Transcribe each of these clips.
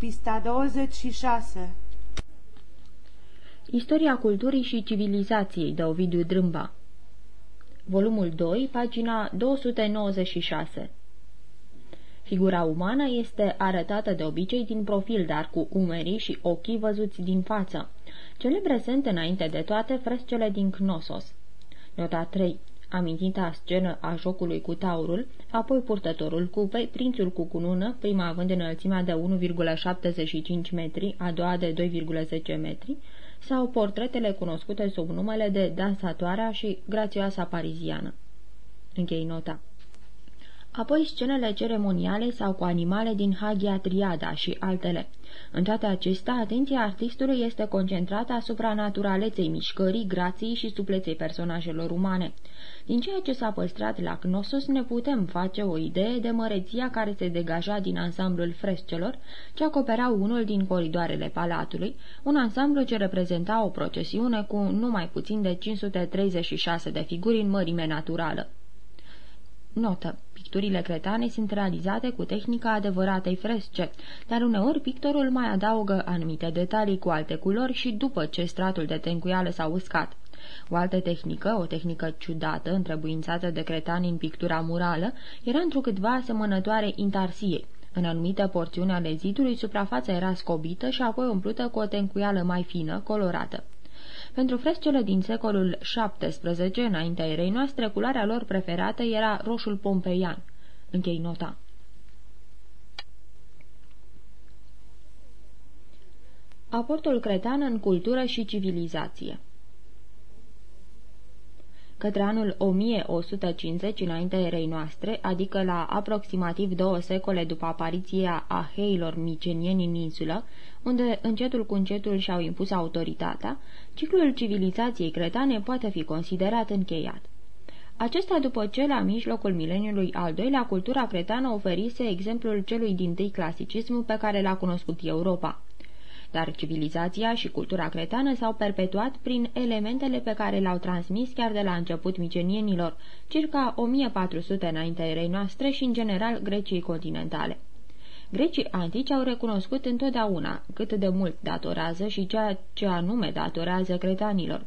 Pista 26 Istoria culturii și civilizației de Ovidiu Drâmba Volumul 2, pagina 296 Figura umană este arătată de obicei din profil, dar cu umerii și ochii văzuți din față. Celebre sunt înainte de toate frescele din Knossos. Nota 3 amintita scenă a jocului cu taurul, apoi purtătorul cupei, prințul cu cunună, prima având înălțimea de 1,75 metri, a doua de 2,10 metri, sau portretele cunoscute sub numele de Dansatoarea și Grațioasa Pariziană. Închei nota apoi scenele ceremoniale sau cu animale din Hagia Triada și altele. În toate acestea, atenția artistului este concentrată asupra naturaleței mișcării, grației și supleței personajelor umane. Din ceea ce s-a păstrat la Knossos ne putem face o idee de măreția care se degaja din ansamblul frescelor, ce acoperau unul din coridoarele palatului, un ansamblu ce reprezenta o procesiune cu numai puțin de 536 de figuri în mărime naturală. Notă. Picturile cretane sunt realizate cu tehnica adevăratei fresce, dar uneori pictorul mai adaugă anumite detalii cu alte culori și după ce stratul de tencuială s-a uscat. O altă tehnică, o tehnică ciudată, întrebuințată de cretani în pictura murală, era întrucâtva asemănătoare intarsiei. În anumite porțiuni ale zidului, suprafața era scobită și apoi umplută cu o tencuială mai fină, colorată. Pentru frescele din secolul XVII, înaintea erei noastre, culoarea lor preferată era roșul pompeian. Închei nota. Aportul cretan în cultură și civilizație Către anul 1150 înaintea erei noastre, adică la aproximativ două secole după apariția a heilor micenieni în insulă, unde încetul cu încetul și-au impus autoritatea, ciclul civilizației cretane poate fi considerat încheiat. Acesta după ce, la mijlocul mileniului al doilea, cultura cretană oferise exemplul celui din tâi clasicism pe care l-a cunoscut Europa. Dar civilizația și cultura cretană s-au perpetuat prin elementele pe care le-au transmis chiar de la început micenienilor, circa 1400 înaintea erei noastre și, în general, Greciei continentale. Grecii antici au recunoscut întotdeauna cât de mult datorează și ceea ce anume datorează cretanilor.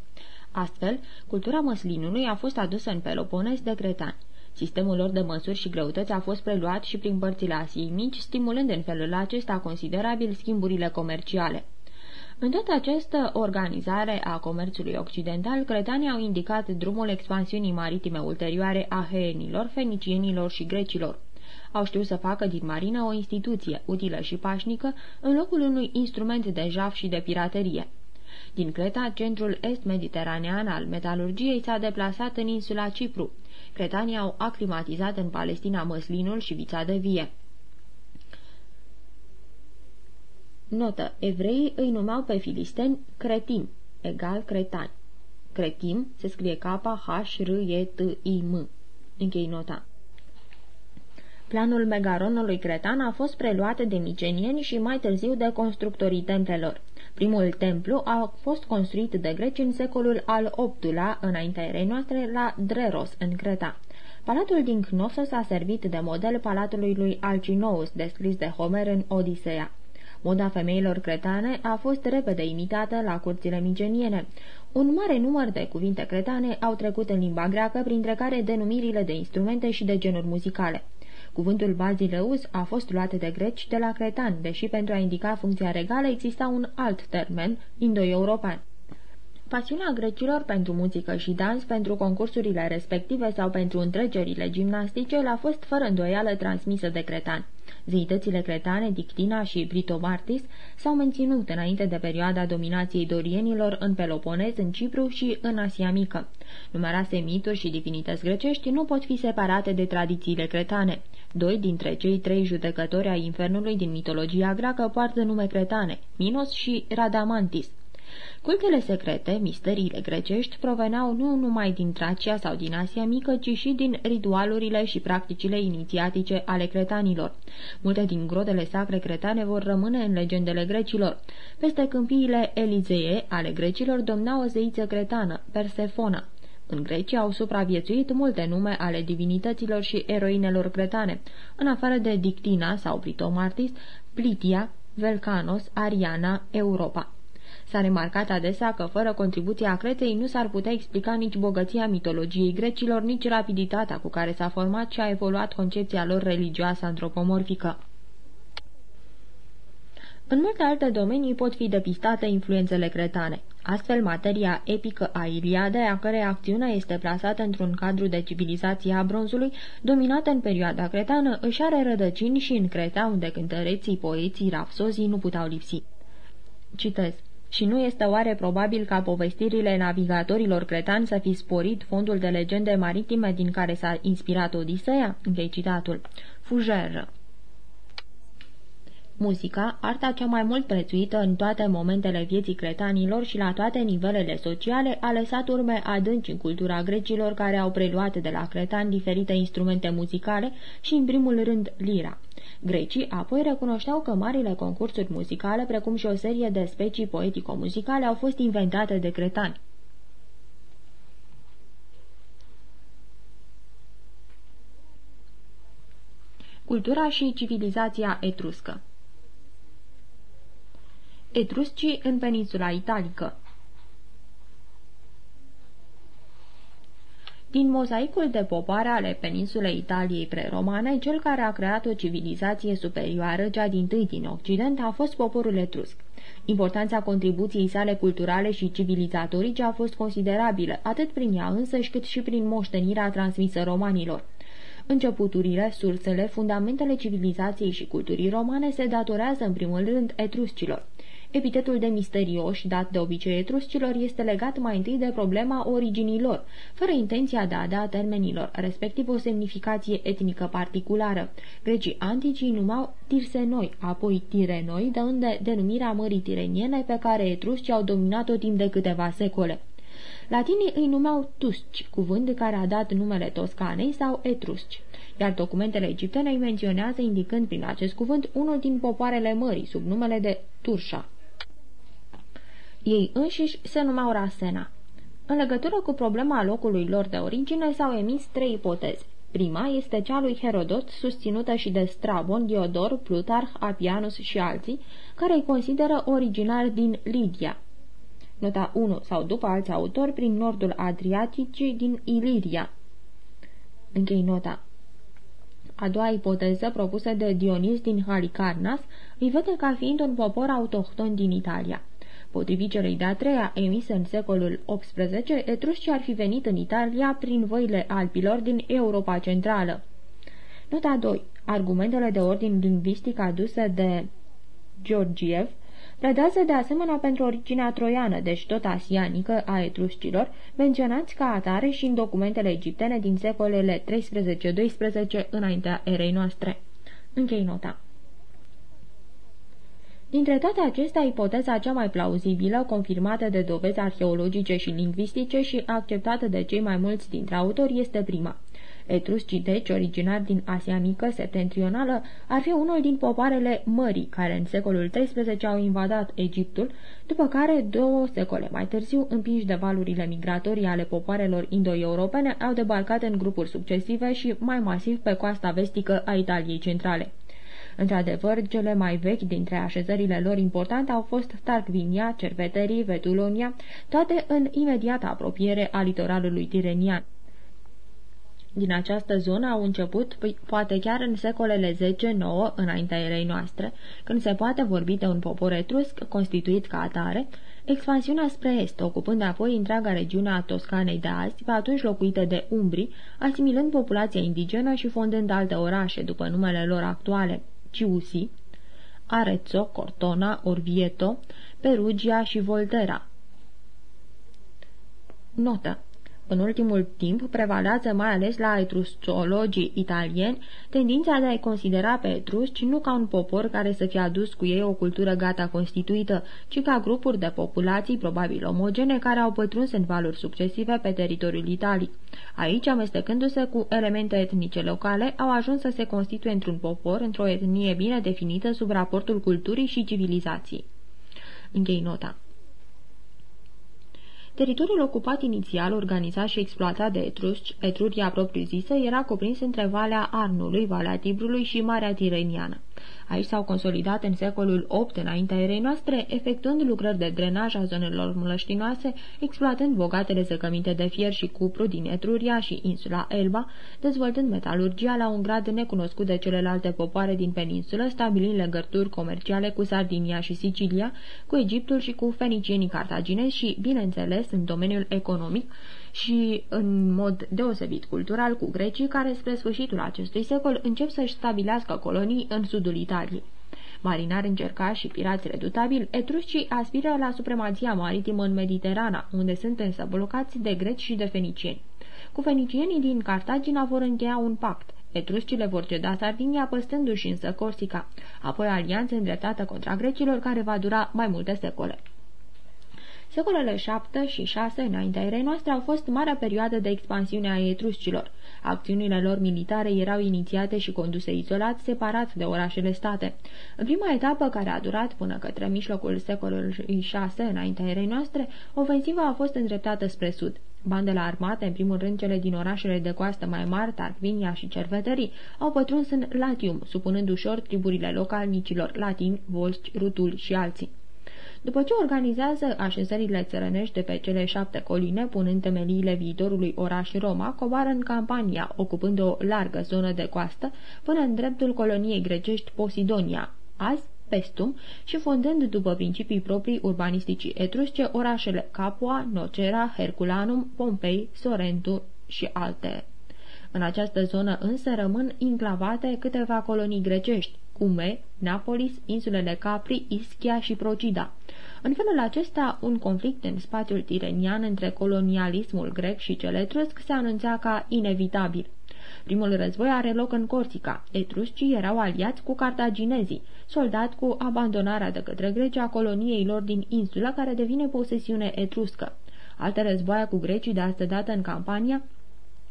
Astfel, cultura măslinului a fost adusă în Pelopones de cretani. Sistemul lor de măsuri și greutăți a fost preluat și prin părțile Asiei mici, stimulând în felul acesta considerabil schimburile comerciale. În toată această organizare a comerțului occidental, cretanii au indicat drumul expansiunii maritime ulterioare a heenilor, fenicienilor și grecilor au știut să facă din marină o instituție utilă și pașnică în locul unui instrument de jaf și de piraterie. Din Creta, centrul est-mediteranean al metalurgiei s-a deplasat în insula Cipru. Cretanii au aclimatizat în Palestina măslinul și vița de vie. Notă. Evreii îi numeau pe filisteni cretim, egal cretani. Cretim se scrie K-H-R-E-T-I-M. Închei nota. Planul megaronului cretan a fost preluat de micenieni și mai târziu de constructorii templelor. Primul templu a fost construit de greci în secolul al VIII-lea, înaintea erei noastre, la Dreros, în Creta. Palatul din Knossos a servit de model palatului lui Alcinous, descris de Homer în Odiseea. Moda femeilor cretane a fost repede imitată la curțile miceniene. Un mare număr de cuvinte cretane au trecut în limba greacă, printre care denumirile de instrumente și de genuri muzicale. Cuvântul Bazileus a fost luat de greci de la cretan, deși pentru a indica funcția regală exista un alt termen, indo-european. Pasiunea grecilor pentru muzică și dans, pentru concursurile respective sau pentru întregerile gimnastice l-a fost fără îndoială transmisă de cretan. Zeitățile cretane, Dictina și Britomartis s-au menținut înainte de perioada dominației dorienilor în Peloponez, în Cipru și în Asia Mică. Numeroase mituri și divinități grecești nu pot fi separate de tradițiile cretane. Doi dintre cei trei judecători ai infernului din mitologia greacă poartă nume cretane, Minos și Radamantis. Cultele secrete, misteriile grecești, proveneau nu numai din Tracia sau din Asia Mică, ci și din ritualurile și practicile inițiatice ale cretanilor. Multe din grodele sacre cretane vor rămâne în legendele grecilor. Peste câmpiile Elizee ale grecilor domna o zeiță cretană, Persefona. În Grecia au supraviețuit multe nume ale divinităților și eroinelor cretane, în afară de Dictina sau Britomartis, Plitia, Velcanos, Ariana, Europa. S-a remarcat adesea că fără contribuția Cretei nu s-ar putea explica nici bogăția mitologiei grecilor, nici rapiditatea cu care s-a format și a evoluat concepția lor religioasă antropomorfică. În multe alte domenii pot fi depistate influențele cretane. Astfel, materia epică a Iliadei, a cărei acțiune este plasată într-un cadru de civilizație a bronzului, dominată în perioada cretană, își are rădăcini și în Creta, unde cântăreții, poeții, rapsozii nu puteau lipsi. Citez. Și nu este oare probabil ca povestirile navigatorilor cretani să fi sporit fondul de legende maritime din care s-a inspirat Odiseea? Închei citatul. Fugeră. Muzica, arta cea mai mult prețuită în toate momentele vieții cretanilor și la toate nivelele sociale, a lăsat urme adânci în cultura grecilor care au preluat de la cretani diferite instrumente muzicale și, în primul rând, lira. Grecii apoi recunoșteau că marile concursuri muzicale, precum și o serie de specii poetico-muzicale, au fost inventate de cretani. Cultura și civilizația etruscă Etruscii în peninsula italică Din mozaicul de popoare ale peninsulei Italiei preromane, cel care a creat o civilizație superioară, cea din tâi din Occident, a fost poporul etrusc. Importanța contribuției sale culturale și civilizatorice a fost considerabilă, atât prin ea însăși, cât și prin moștenirea transmisă romanilor. Începuturile, sursele, fundamentele civilizației și culturii romane se datorează în primul rând etruscilor. Epitetul de misterioși, dat de obicei etruscilor, este legat mai întâi de problema originilor, fără intenția de a da termenilor, respectiv o semnificație etnică particulară. Grecii antici îi numau tirsenoi, apoi tirenoi, de unde denumirea mării tireniene pe care etruscii au dominat-o timp de câteva secole. Latinii îi numeau tusci, cuvânt care a dat numele Toscanei sau etrusci, iar documentele egiptene îi menționează indicând prin acest cuvânt unul din popoarele mării, sub numele de Turșa. Ei înșiși se numeau Rasena. În legătură cu problema locului lor de origine s-au emis trei ipoteze. Prima este cea lui Herodot, susținută și de Strabon, Diodor, Plutarh, Apianus și alții, care îi consideră originari din Lidia. Nota 1 sau după alți autori prin nordul Adriaticii din Iliria. Închei nota. A doua ipoteză, propusă de Dionis din Halicarnas, îi vede ca fiind un popor autohton din Italia. Potrivit celei de-a treia, emisă în secolul XVIII, etruscii ar fi venit în Italia prin văile Alpilor din Europa Centrală. Nota 2. Argumentele de ordin lingvistic aduse de Georgiev pledează de asemenea pentru originea troiană, deci tot asianică, a etruscilor, menționați ca atare și în documentele egiptene din secolele 13-12 înaintea erei noastre. Închei nota. Dintre toate acestea, ipoteza cea mai plauzibilă, confirmată de dovezi arheologice și lingvistice și acceptată de cei mai mulți dintre autori, este prima. Etruscii, deci, originari din Asia Mică, septentrională, ar fi unul din popoarele mării, care în secolul XIII au invadat Egiptul, după care, două secole mai târziu, împinși de valurile migratorii ale popoarelor indo-europene, au debarcat în grupuri succesive și mai masiv pe coasta vestică a Italiei centrale. Într-adevăr, cele mai vechi dintre așezările lor importante au fost Tarquinia, Cerveterii, Vetulonia, toate în imediată apropiere a litoralului tirenian. Din această zonă au început, poate chiar în secolele 10-9, înaintea erei noastre, când se poate vorbi de un popor etrusc constituit ca atare, expansiunea spre est, ocupând apoi întreaga regiune a Toscanei de azi, pe atunci locuită de umbri, asimilând populația indigenă și fondând alte orașe după numele lor actuale. Ciusi, Arezzo, Cortona, Orvieto, Perugia și Volterra. Notă în ultimul timp prevalează mai ales la etruscologii italieni tendința de a-i considera pe etrusci nu ca un popor care să fie adus cu ei o cultură gata constituită, ci ca grupuri de populații probabil omogene care au pătruns în valuri succesive pe teritoriul italic. Aici, amestecându-se cu elemente etnice locale, au ajuns să se constituie într-un popor, într-o etnie bine definită sub raportul culturii și civilizației. Închei nota. Teritoriul ocupat inițial, organizat și exploatat de etrusci, Etruria propriu-zisă, era cuprins între Valea Arnului, Valea Tibrului și Marea Tireniană. Aici s-au consolidat în secolul VIII înaintea erei noastre, efectuând lucrări de drenaj a zonelor mlăștinoase, exploatând bogatele zăcăminte de fier și cupru din Etruria și insula Elba, dezvoltând metalurgia la un grad necunoscut de celelalte popoare din peninsulă, stabilind legături comerciale cu Sardinia și Sicilia, cu Egiptul și cu fenicienii cartaginezi și, bineînțeles, în domeniul economic, și în mod deosebit cultural cu grecii, care spre sfârșitul acestui secol încep să-și stabilească colonii în sudul Italiei. Marinari încercați și pirați redutabili, etruscii aspiră la supremația maritimă în Mediterana, unde sunt însă blocați de greci și de fenicieni. Cu fenicienii din Cartagina vor încheia un pact. Etruscile vor ceda Sardinia, păstându-și însă Corsica, apoi alianță îndreptată contra grecilor care va dura mai multe secole. Secolele 7 și 6 înaintea erei noastre au fost marea perioadă de expansiune a etruscilor. Acțiunile lor militare erau inițiate și conduse izolat, separat de orașele state. În prima etapă, care a durat până către mijlocul secolului 6 înaintea erei noastre, ofensiva a fost îndreptată spre sud. Bandele armate, în primul rând cele din orașele de coastă mai mari, Tarquinia și Cervetării, au pătruns în Latium, supunând ușor triburile localnicilor latini, volsci, rutuli și alții. După ce organizează așezările țărănești de pe cele șapte coline, punând temeliile viitorului oraș Roma, coboară în campania, ocupând o largă zonă de coastă, până în dreptul coloniei grecești Posidonia, azi Pestum, și fondând după principii proprii urbanisticii etrusce orașele Capua, Nocera, Herculanum, Pompei, Sorentu și alte. În această zonă însă rămân enclavate câteva colonii grecești, Cume, Napolis, insulele Capri, Ischia și Procida. În felul acesta, un conflict în spațiul tirenian între colonialismul grec și cel etrusc se anunța ca inevitabil. Primul război are loc în Corsica. Etruscii erau aliați cu cartaginezii, soldat cu abandonarea de către Grecia a coloniei lor din insulă, care devine posesiune etruscă. Alte războaie cu grecii de astă dată în campania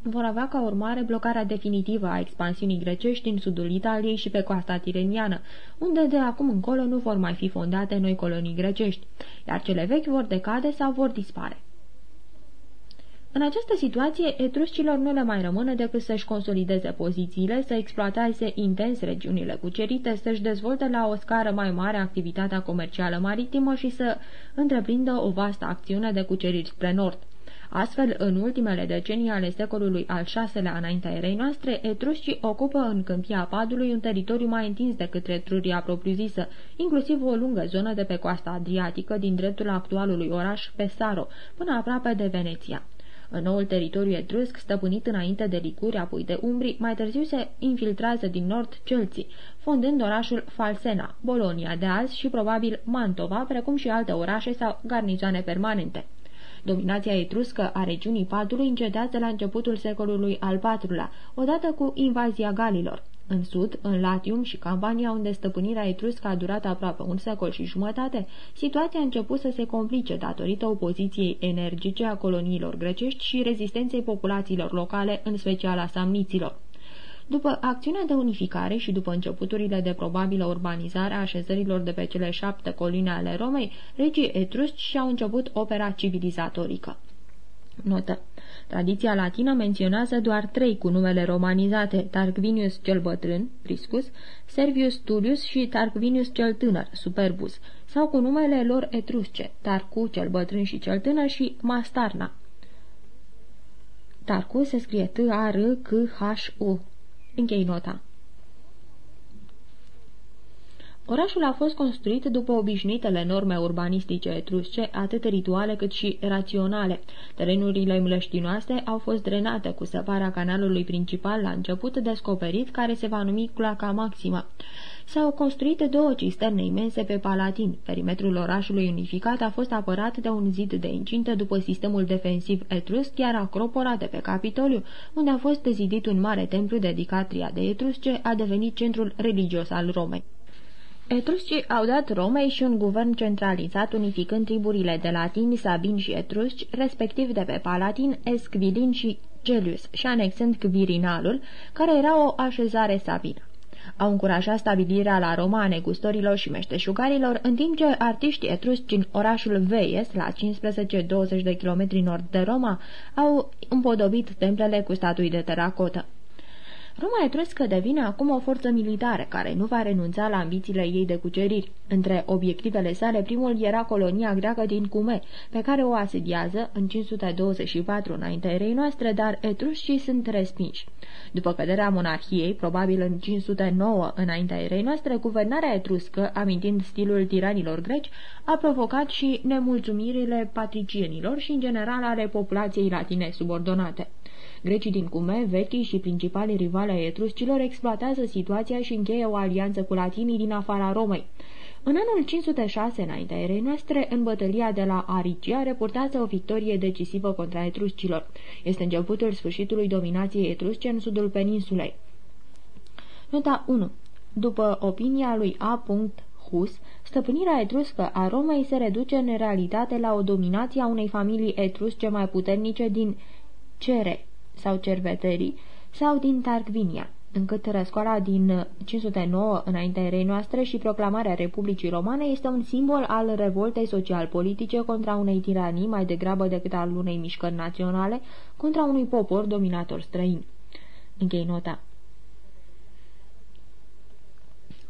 vor avea ca urmare blocarea definitivă a expansiunii grecești din sudul Italiei și pe coasta tireniană, unde de acum încolo nu vor mai fi fondate noi colonii grecești, iar cele vechi vor decade sau vor dispare. În această situație, etruscilor nu le mai rămâne decât să-și consolideze pozițiile, să exploateze intens regiunile cucerite, să-și dezvolte la o scară mai mare activitatea comercială maritimă și să întreprindă o vastă acțiune de cuceriri spre nord. Astfel, în ultimele decenii ale secolului al VI-lea înaintea erei noastre, etruscii ocupă în câmpia Padului un teritoriu mai întins decât Etruria propriu-zisă, inclusiv o lungă zonă de pe coasta adriatică din dreptul actualului oraș Pesaro, până aproape de Veneția. În noul teritoriu etrusc, stăpânit înainte de Licuri, apoi de Umbri, mai târziu se infiltrează din nord Celții, fondând orașul Falsena, Bolonia de azi și probabil Mantova, precum și alte orașe sau garnizoane permanente. Dominația etruscă a regiunii Padului încetează la începutul secolului al IV-lea, odată cu invazia galilor. În sud, în Latium și Campania, unde stăpânirea etruscă a durat aproape un secol și jumătate, situația a început să se complice datorită opoziției energice a coloniilor grecești și rezistenței populațiilor locale, în special a samniților. După acțiunea de unificare și după începuturile de probabilă urbanizare a așezărilor de pe cele șapte coline ale Romei, regii etrusci și-au început opera civilizatorică. Notă. Tradiția latină menționează doar trei cu numele romanizate, Tarquinius cel bătrân, Priscus, Servius Tullius și Tarquinius cel tânăr, Superbus, sau cu numele lor etrusce, Tarcu cel bătrân și cel tânăr și Mastarna. Tarcu se scrie T-A-R-C-H-U. Închei nota. Orașul a fost construit după obișnuitele norme urbanistice etrusce, atât rituale cât și raționale. Terenurile mlăștinoase au fost drenate cu săparea canalului principal la început descoperit, care se va numi Claca Maxima. S-au construit două cisterne imense pe Palatin. Perimetrul orașului unificat a fost apărat de un zid de incintă după sistemul defensiv etrusc, iar acropora de pe Capitoliu, unde a fost zidit un mare templu dedicat de etrusce, a devenit centrul religios al Romei. Etruscii au dat Romei și un guvern centralizat, unificând triburile de latini, sabini și etrusci, respectiv de pe Palatin, Esquilin și Gelius, și anexând Quirinalul, care era o așezare sabină. Au încurajat stabilirea la Roma a negustorilor și meșteșugarilor, în timp ce artiștii etrusci din orașul Veies, la 15-20 de kilometri nord de Roma, au împodobit templele cu statui de teracotă. Roma etruscă devine acum o forță militară care nu va renunța la ambițiile ei de cuceriri. Între obiectivele sale, primul era colonia greacă din Cume, pe care o asediază în 524 înaintea erei noastre, dar etruscii sunt respinși. După căderea monarhiei, probabil în 509 înaintea erei noastre, guvernarea etruscă, amintind stilul tiranilor greci, a provocat și nemulțumirile patricienilor și, în general, ale populației latine subordonate. Grecii din Cume, vechii și principalii rivale ai etruscilor, exploatează situația și încheie o alianță cu latinii din afara Romei. În anul 506 înaintea erei noastre, în bătălia de la Aricia, reportează o victorie decisivă contra etruscilor. Este începutul sfârșitului dominației etrusce în sudul peninsulei. Nota 1. După opinia lui A. Hus, stăpânirea etruscă a Romei se reduce în realitate la o dominație a unei familii etrusce mai puternice din Cere sau Cerveterii sau din Tarquinia încât răscoala din 509 înaintea erei noastre și proclamarea Republicii Romane este un simbol al revoltei social-politice contra unei tiranii mai degrabă decât al unei mișcări naționale contra unui popor dominator străin. Închei nota.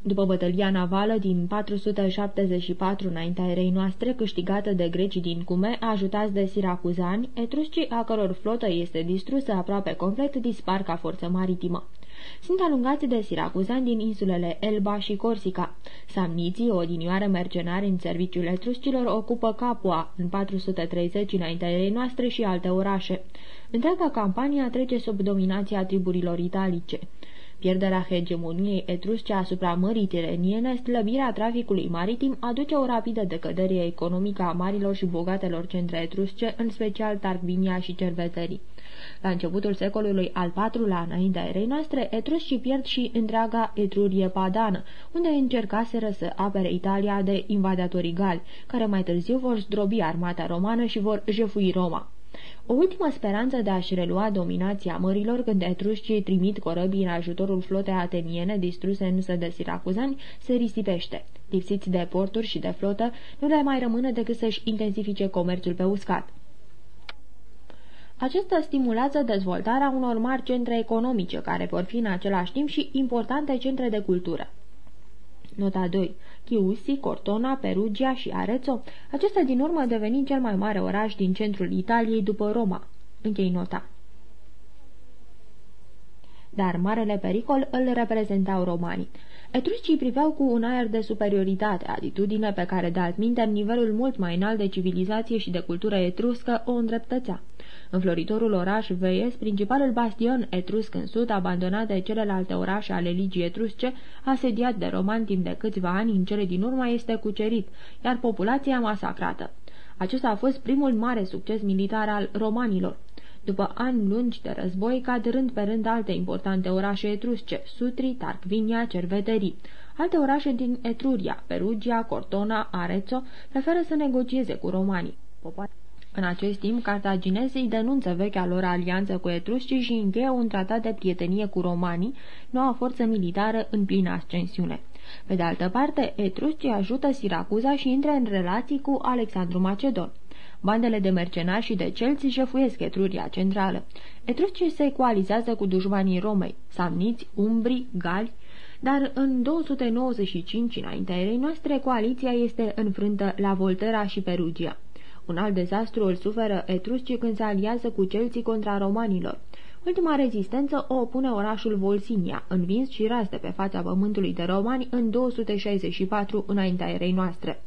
După bătălia navală din 474 înaintea erei noastre, câștigată de grecii din Cume, ajutați de siracuzani, etruscii a căror flotă este distrusă aproape complet dispar ca forță maritimă. Sunt alungați de siracuzani din insulele Elba și Corsica. Samniții, o odinioară mercenari în serviciul etruscilor, ocupă Capua în 430 înaintea erei noastre și alte orașe. Întreaga campania trece sub dominația triburilor italice. Pierderea hegemoniei etrusce asupra mării tireniene, slăbirea traficului maritim, aduce o rapidă decădere economică a marilor și bogatelor centre etrusce, în special Tarquinia și Cervetării. La începutul secolului al IV-lea înaintea erei noastre, etruscii pierd și întreaga Etrurie padană, unde încercaseră să apere Italia de invadatorii gali, care mai târziu vor zdrobi armata romană și vor jefui Roma. O ultimă speranță de a-și relua dominația mărilor când etruscii trimit corăbii în ajutorul flotei ateniene distruse însă de siracuzani se risipește. Lipsiți de porturi și de flotă, nu le mai rămâne decât să-și intensifice comerțul pe uscat. Acesta stimulează dezvoltarea unor mari centre economice, care vor fi în același timp și importante centre de cultură. Nota 2. Chiusi, Cortona, Perugia și Arezzo, acesta din urmă deveni cel mai mare oraș din centrul Italiei după Roma. Închei nota. Dar marele pericol îl reprezentau romanii. Etruscii priveau cu un aer de superioritate, atitudine pe care de altminte nivelul mult mai înalt de civilizație și de cultură etruscă o îndreptățea. Înfloritorul oraș Veies, principalul bastion etrusc în sud, abandonat de celelalte orașe ale ligii etrusce, asediat de romani timp de câțiva ani, în cele din urmă este cucerit, iar populația masacrată. Acesta a fost primul mare succes militar al romanilor. După ani lungi de război, cad rând pe rând alte importante orașe etrusce, Sutri, Tarquinia, Cerveterii. Alte orașe din Etruria, Perugia, Cortona, Arezzo, preferă să negocieze cu romanii. În acest timp, cartaginezii denunță vechea lor alianță cu etruscii și încheie un tratat de prietenie cu romanii, noua forță militară în plină ascensiune. Pe de altă parte, etruscii ajută Siracuza și intră în relații cu Alexandru Macedon. Bandele de mercenari și de celți jefuiesc Etruria centrală. Etruscii se coalizează cu dușmanii Romei, samniți, umbri, gali, dar în 295 înaintea erei noastre, coaliția este înfrântă la Volterra și Perugia. Un alt dezastru îl suferă etruscii când se aliază cu celții contra romanilor. Ultima rezistență o opune orașul Volsinia, învins și ras de pe fața pământului de romani în 264 înaintea erei noastre.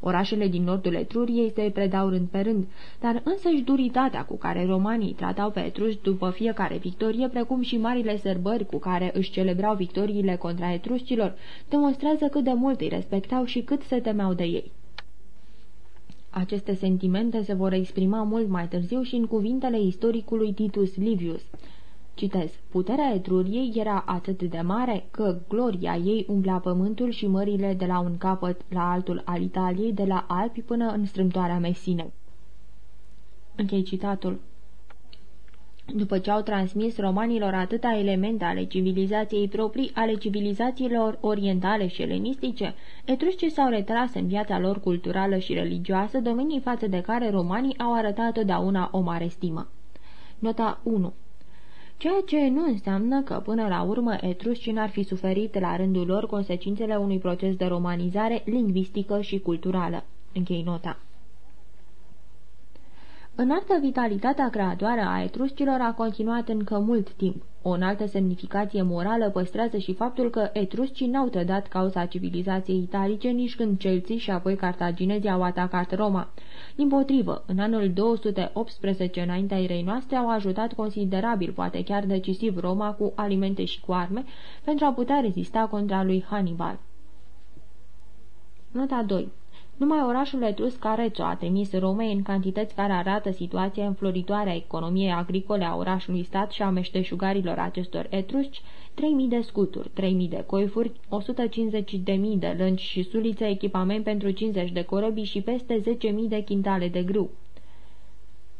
Orașele din nordul Etruriei se predau rând pe rând, dar însăși duritatea cu care romanii tratau pe etruși după fiecare victorie, precum și marile sărbări cu care își celebrau victoriile contra etruscilor, demonstrează cât de mult îi respectau și cât se temeau de ei. Aceste sentimente se vor exprima mult mai târziu și în cuvintele istoricului Titus Livius. Citez, puterea Etruriei era atât de mare că gloria ei umplea pământul și mările de la un capăt la altul al Italiei, de la Alpi până în strâmtoarea Mesinei. Închei citatul. După ce au transmis romanilor atâta elemente ale civilizației proprii, ale civilizațiilor orientale și elenistice, etruscii s-au retras în viața lor culturală și religioasă, domenii față de care romanii au arătat totdeauna o mare stimă. Nota 1 ceea ce nu înseamnă că până la urmă etruscii n-ar fi suferit la rândul lor consecințele unui proces de romanizare lingvistică și culturală. Închei nota. Înaltă vitalitatea creatoare a etruscilor a continuat încă mult timp. O înaltă semnificație morală păstrează și faptul că etruscii n-au trădat cauza civilizației italice nici când celții și apoi cartaginezii au atacat Roma. Din potrivă, în anul 218 înaintea erei noastre au ajutat considerabil, poate chiar decisiv, Roma cu alimente și cu arme pentru a putea rezista contra lui Hannibal. Nota 2 numai orașul etrusc Arezzo a trimis Romei în cantități care arată situația înfloritoare a economiei agricole a orașului stat și a meșteșugarilor acestor etrusci, 3.000 de scuturi, 3.000 de coifuri, 150.000 de lângi și sulițe, echipament pentru 50 de corăbii și peste 10.000 de chintale de grâu.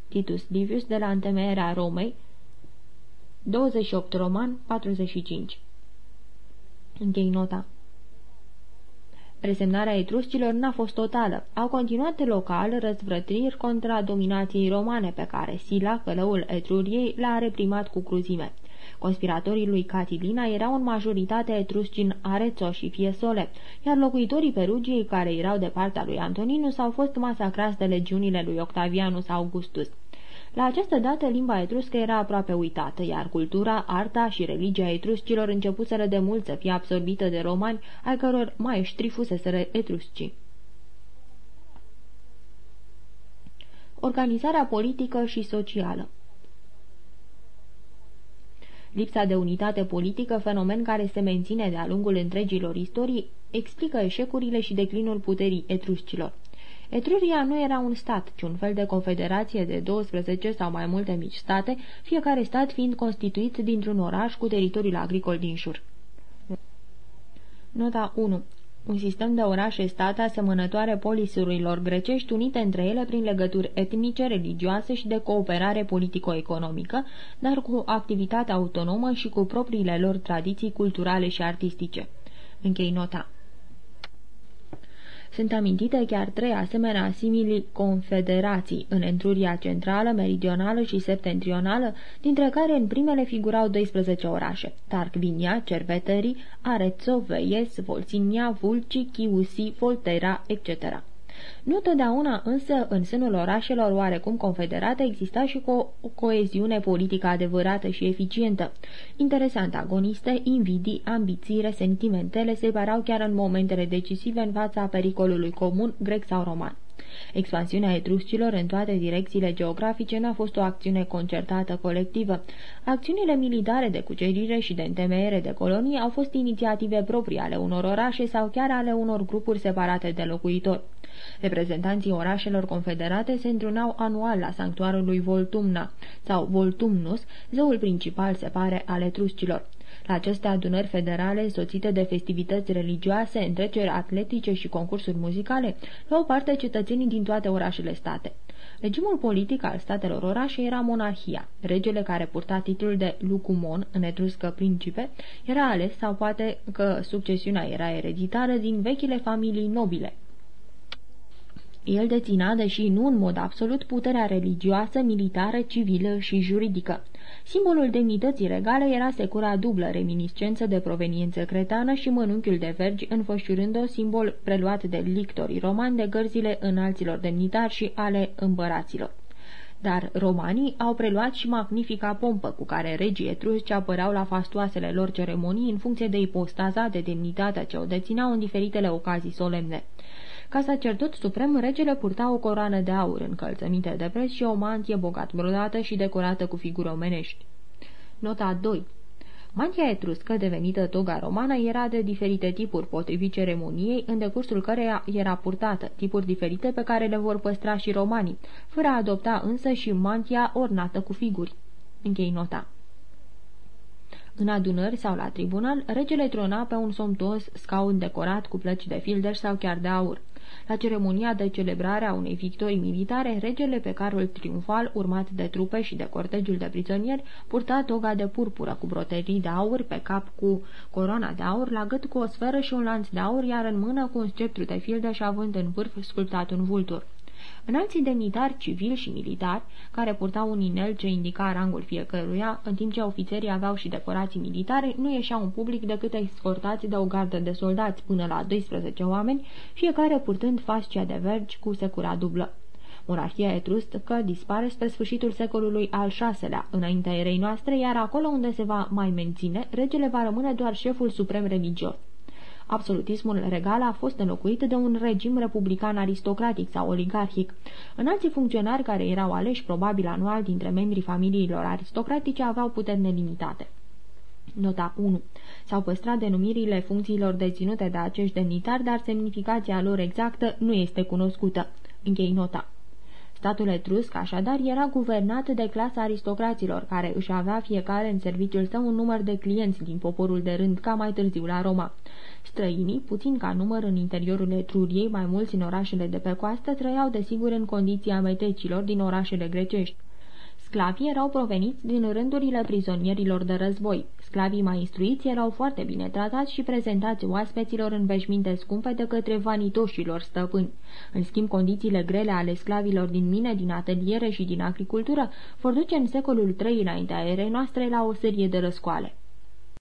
Titus Livius de la întemeierea Romei 28 roman 45 Închei nota Resemnarea etruscilor n-a fost totală. Au continuat local răzvrătiri contra dominației romane pe care Sila, călăul Etruriei, l-a reprimat cu cruzime. Conspiratorii lui Catilina erau în majoritate etrusci în Arezzo și Fiesole, iar locuitorii Perugiei, care erau de partea lui Antoninus, au fost masacrați de legiunile lui Octavianus Augustus. La această dată, limba etruscă era aproape uitată, iar cultura, arta și religia etruscilor începuseră de mult să fie absorbită de romani, ai căror maestri fuseseră etrusci. Organizarea politică și socială Lipsa de unitate politică, fenomen care se menține de-a lungul întregilor istorii, explică eșecurile și declinul puterii etruscilor. Etruria nu era un stat, ci un fel de confederație de 12 sau mai multe mici state, fiecare stat fiind constituit dintr-un oraș cu teritoriul agricol din jur. Nota 1 un sistem de orașe-state asemănătoare polisurilor grecești unite între ele prin legături etnice, religioase și de cooperare politico-economică, dar cu activitate autonomă și cu propriile lor tradiții culturale și artistice. Închei nota. Sunt amintite chiar trei asemenea simili confederații în Entruria centrală, meridională și septentrională, dintre care în primele figurau 12 orașe, Tarquinia, Cerveteri, Arezzo, Veies, Volsinia, Vulci, Chiusi, Volterra, etc. Nu totdeauna însă în sânul orașelor oarecum confederate exista și co o coeziune politică adevărată și eficientă. Interesant, agoniste, invidii, ambiții, resentimentele se parau chiar în momentele decisive în fața pericolului comun, grec sau roman. Expansiunea etruscilor în toate direcțiile geografice n-a fost o acțiune concertată colectivă. Acțiunile militare de cucerire și de întemeiere de colonii au fost inițiative proprii ale unor orașe sau chiar ale unor grupuri separate de locuitori. Reprezentanții orașelor confederate se întrunau anual la sanctuarul lui Voltumna sau Voltumnus, zeul principal, se pare, al etruscilor. La aceste adunări federale, soțite de festivități religioase, întreceri atletice și concursuri muzicale, luau parte cetățenii din toate orașele state. Regimul politic al statelor orașe era monarhia. Regele care purta titlul de lucumon, în etruscă principe, era ales sau poate că succesiunea era ereditară din vechile familii nobile. El deținea, deși nu în mod absolut, puterea religioasă, militară, civilă și juridică. Simbolul demnității regale era secura dublă, reminiscență de proveniență cretană și mănunchiul de vergi, înfășurând-o simbol preluat de lictorii romani de gărzile înalților demnitari și ale împăraților. Dar romanii au preluat și magnifica pompă cu care regii etrusci apăreau la fastoasele lor ceremonii în funcție de ipostaza, de demnitatea ce o dețineau în diferitele ocazii solemne. Ca sacerdot suprem, regele purta o coroană de aur încălțăminte de preț și o mantie bogat brodată și decorată cu figuri omenești. Nota 2 Mantia etruscă, devenită toga romană, era de diferite tipuri, potrivit ceremoniei, în decursul căreia era purtată, tipuri diferite pe care le vor păstra și romanii, fără a adopta însă și mantia ornată cu figuri. Închei nota. În adunări sau la tribunal, regele trona pe un somptuos scaun decorat cu plăci de fildeș sau chiar de aur. La ceremonia de celebrare a unei victorii militare, regele pe carul triumfal, urmat de trupe și de cortegiul de prizonieri, purta toga de purpură cu broterii de aur pe cap cu coroana de aur, la gât cu o sferă și un lanț de aur, iar în mână cu un sceptru de filde și având în vârf sculptat un vultur. Înalții demnitari civili și militari, care purtau un inel ce indica rangul fiecăruia, în timp ce ofițerii aveau și decorații militare, nu ieșeau în public decât escortați de o gardă de soldați până la 12 oameni, fiecare purtând fascia de vergi cu secura dublă. Monarhia etruscă dispare spre sfârșitul secolului al VI-lea, înaintea erei noastre, iar acolo unde se va mai menține, regele va rămâne doar șeful suprem religios. Absolutismul regal a fost înlocuit de un regim republican aristocratic sau oligarhic. Înalții funcționari care erau aleși probabil anual dintre membrii familiilor aristocratice aveau puteri nelimitate. Nota 1. S-au păstrat denumirile funcțiilor deținute de acești demnitari, dar semnificația lor exactă nu este cunoscută. Închei nota. Statul etrusc, așadar, era guvernat de clasa aristocraților, care își avea fiecare în serviciul său un număr de clienți din poporul de rând, ca mai târziu la Roma. Străinii, puțin ca număr în interiorul Etruriei, mai mulți în orașele de pe coastă, trăiau desigur în condiții ametecilor din orașele grecești. Sclavii erau proveniți din rândurile prizonierilor de război. Sclavii mai instruiți erau foarte bine tratați și prezentați oaspeților în veșminte scumpe de către vanitoșilor stăpâni. În schimb, condițiile grele ale sclavilor din mine, din ateliere și din agricultură vor duce în secolul III înaintea erei noastre la o serie de răscoale.